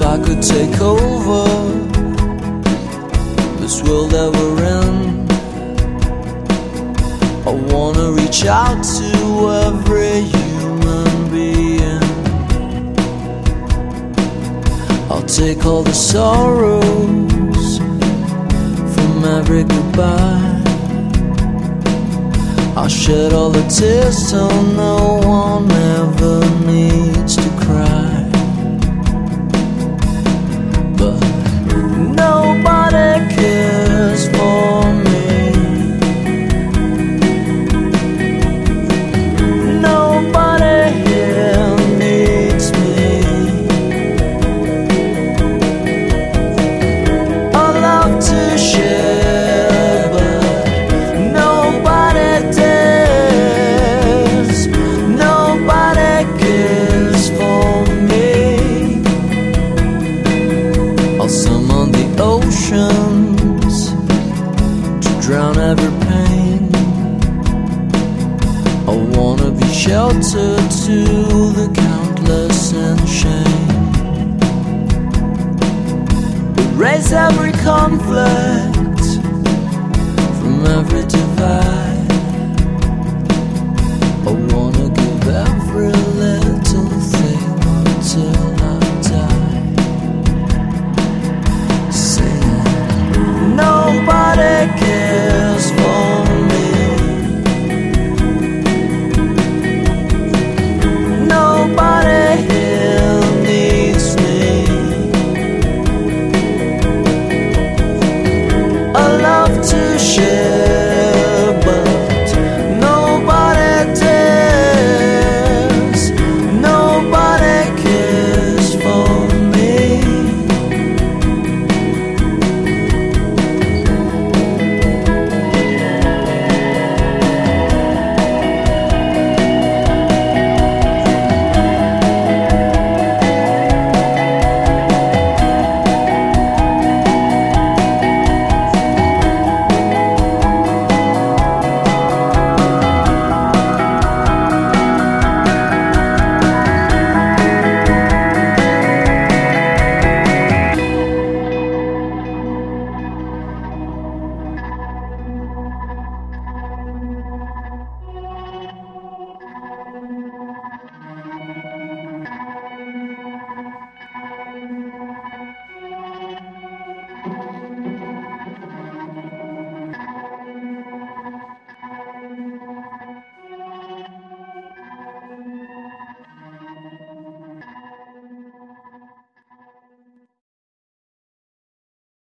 to take over this world that we're in. I wanna reach out to every human being. I'll take all the sorrows from every goodbye. I'll shed all the tears so no one ever needs every pain. I wanna be sheltered to the countless and shame. Erase every conflict from every divide.